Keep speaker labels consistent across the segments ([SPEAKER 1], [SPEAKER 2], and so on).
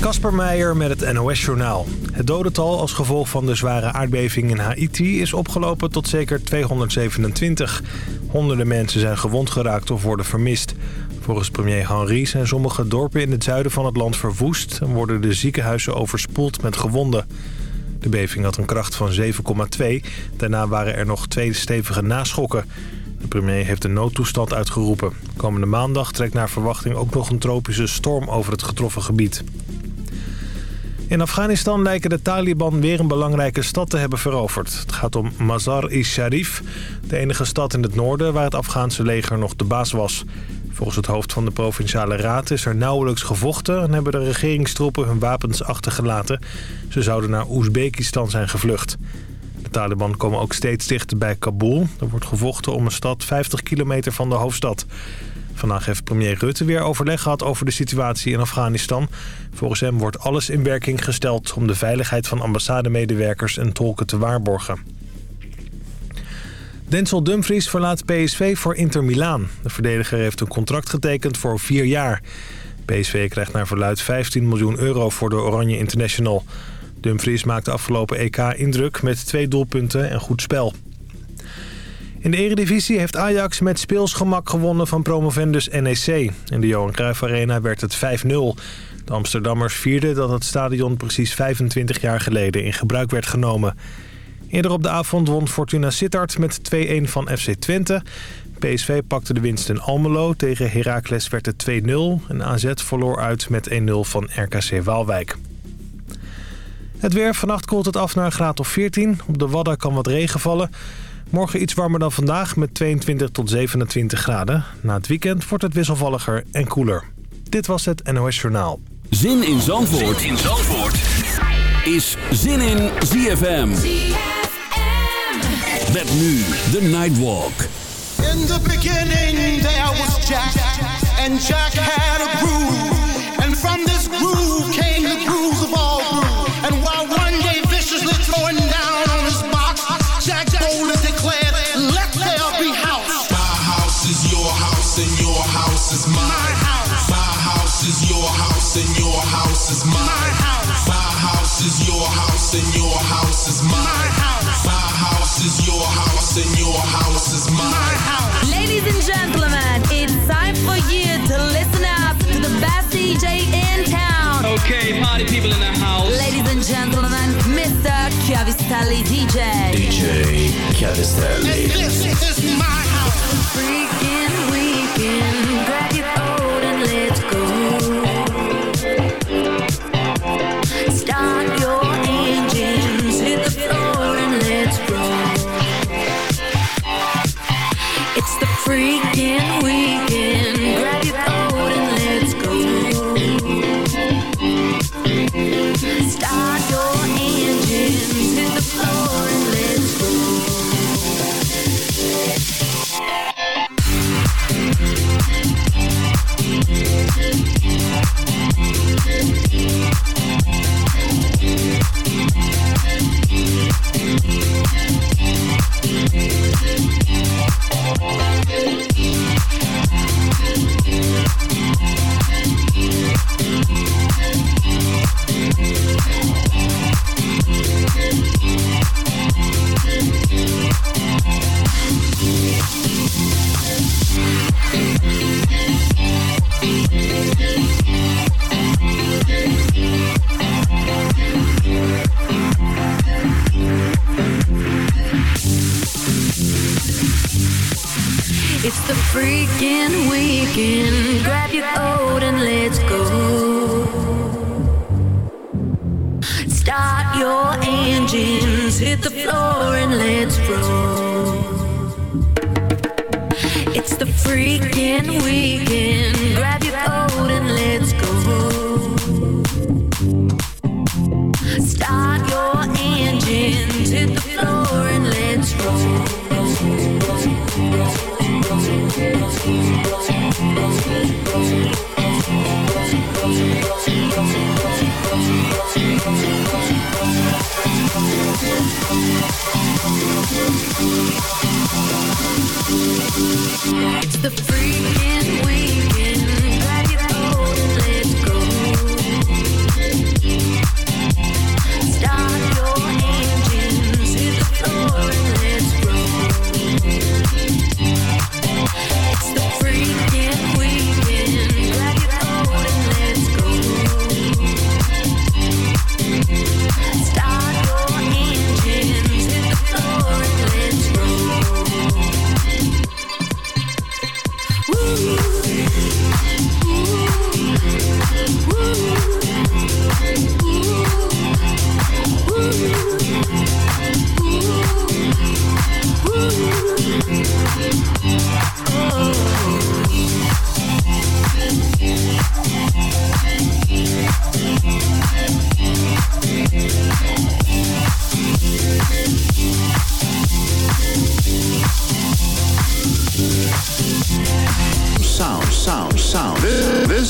[SPEAKER 1] Kasper Meijer met het NOS-journaal. Het dodental als gevolg van de zware aardbeving in Haiti is opgelopen tot zeker 227. Honderden mensen zijn gewond geraakt of worden vermist. Volgens premier Henry zijn sommige dorpen in het zuiden van het land verwoest... en worden de ziekenhuizen overspoeld met gewonden. De beving had een kracht van 7,2. Daarna waren er nog twee stevige naschokken. De premier heeft een noodtoestand uitgeroepen. Komende maandag trekt naar verwachting ook nog een tropische storm over het getroffen gebied. In Afghanistan lijken de Taliban weer een belangrijke stad te hebben veroverd. Het gaat om Mazar-i-Sharif, de enige stad in het noorden waar het Afghaanse leger nog de baas was. Volgens het hoofd van de Provinciale Raad is er nauwelijks gevochten... en hebben de regeringstroepen hun wapens achtergelaten. Ze zouden naar Oezbekistan zijn gevlucht. De Taliban komen ook steeds dichter bij Kabul. Er wordt gevochten om een stad 50 kilometer van de hoofdstad. Vandaag heeft premier Rutte weer overleg gehad over de situatie in Afghanistan. Volgens hem wordt alles in werking gesteld om de veiligheid van ambassademedewerkers en tolken te waarborgen. Denzel Dumfries verlaat PSV voor Inter Milaan. De verdediger heeft een contract getekend voor vier jaar. PSV krijgt naar verluid 15 miljoen euro voor de Oranje International. Dumfries maakte afgelopen EK indruk met twee doelpunten en goed spel. In de eredivisie heeft Ajax met speelsgemak gewonnen van promovendus NEC. In de Johan Cruijff Arena werd het 5-0. De Amsterdammers vierden dat het stadion precies 25 jaar geleden in gebruik werd genomen. Eerder op de avond won Fortuna Sittard met 2-1 van FC Twente. PSV pakte de winst in Almelo. Tegen Heracles werd het 2-0. En AZ verloor uit met 1-0 van RKC Waalwijk. Het weer. Vannacht koelt het af naar een graad of 14. Op de Wadden kan wat regen vallen. Morgen iets warmer dan vandaag met 22 tot 27 graden. Na het weekend wordt het wisselvalliger en koeler. Dit was het NOS Journaal.
[SPEAKER 2] Zin in Zandvoort, zin in Zandvoort. is Zin in ZFM. Met nu de Nightwalk.
[SPEAKER 3] In the beginning there was Jack. And Jack had a groove. And from this groove came the grooves
[SPEAKER 4] party people in the house.
[SPEAKER 5] Ladies and gentlemen, Mr. Chiavistelli DJ.
[SPEAKER 6] DJ Chiavistelli.
[SPEAKER 3] This is my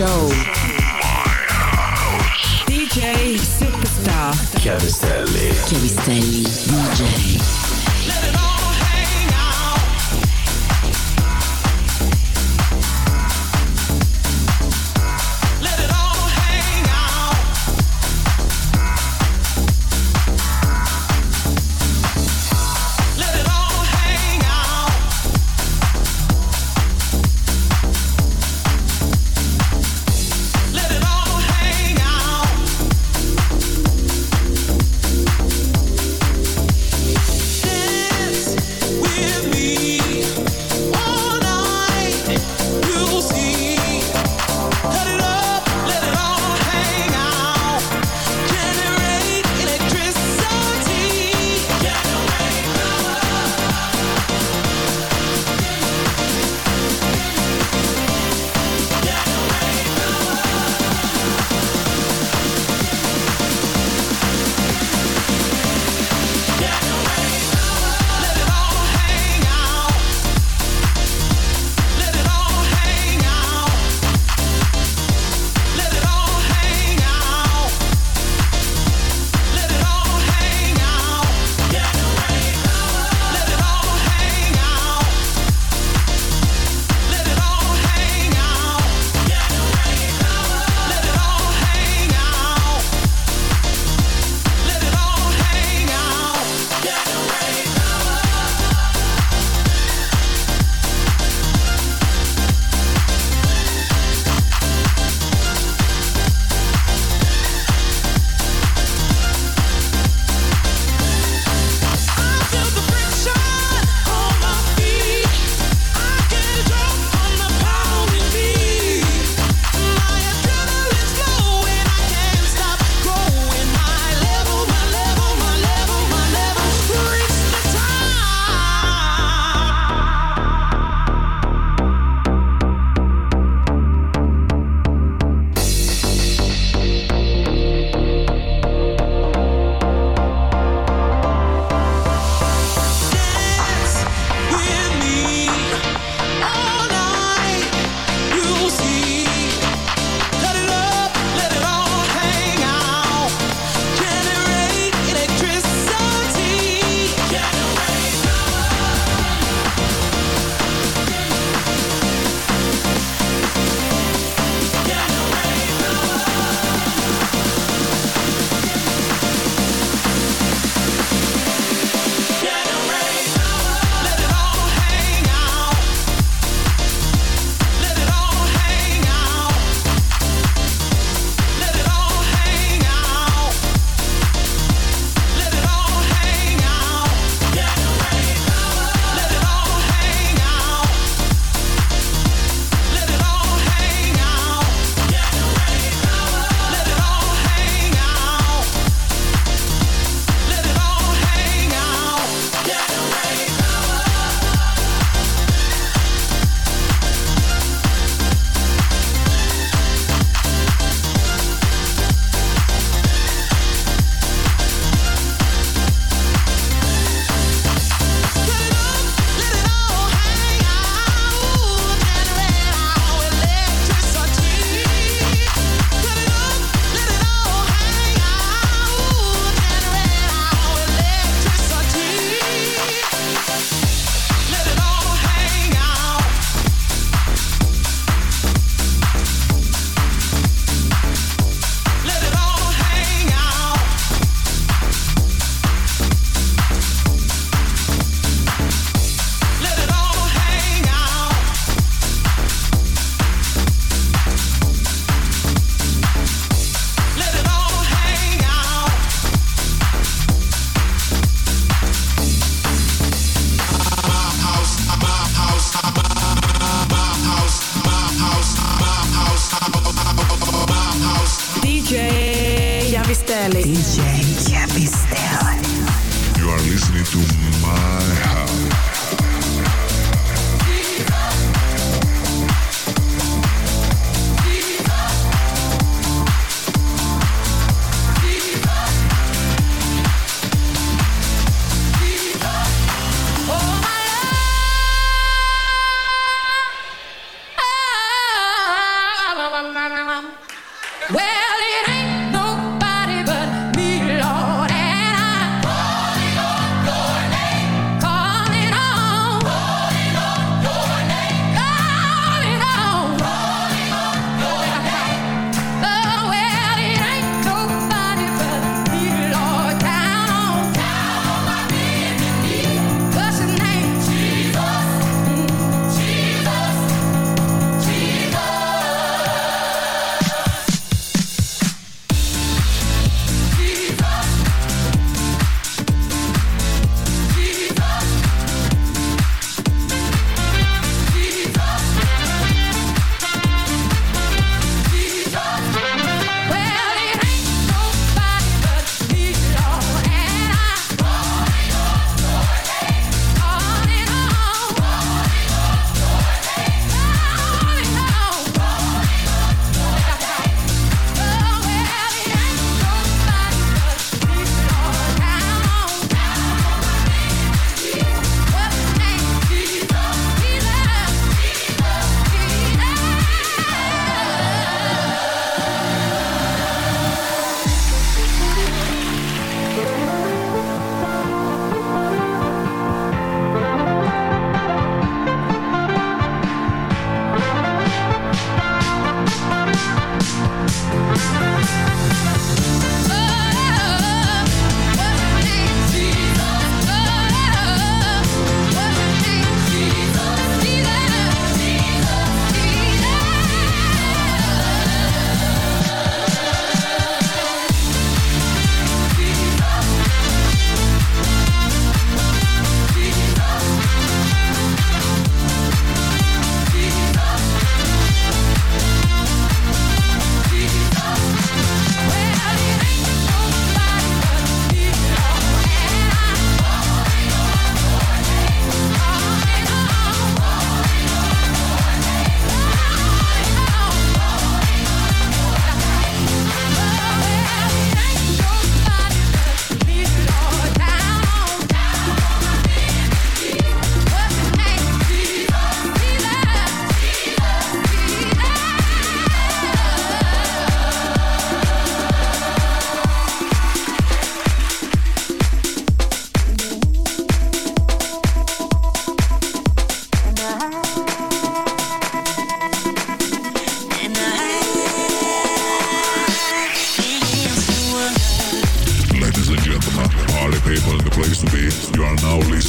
[SPEAKER 5] show.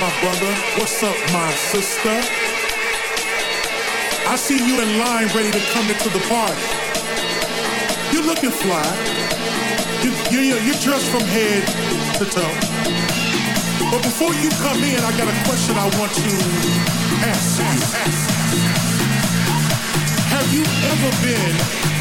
[SPEAKER 7] my
[SPEAKER 8] brother? What's up, my sister? I see you in line ready to come into the party. You're looking fly. You, you, you, you're dressed from head to toe. But before you come in, I got a question I want to ask you. Have you ever been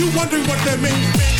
[SPEAKER 8] you wondering what that means.